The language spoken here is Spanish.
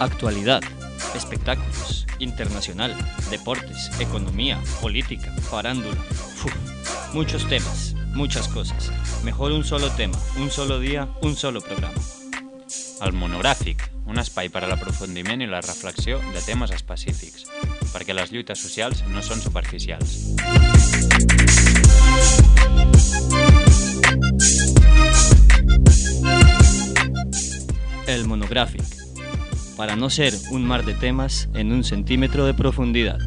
Actualidad, espectáculos, internacional, deportes, economía, política, farándula. Uf, muchos temas, muchas cosas. Mejor un solo tema, un solo dia, un solo programa. El monogràfic, un espai per a l'aprofundiment i la reflexió de temes específics, perquè les lluites socials no són superficials. El monográfico, para no ser un mar de temas en un centímetro de profundidad.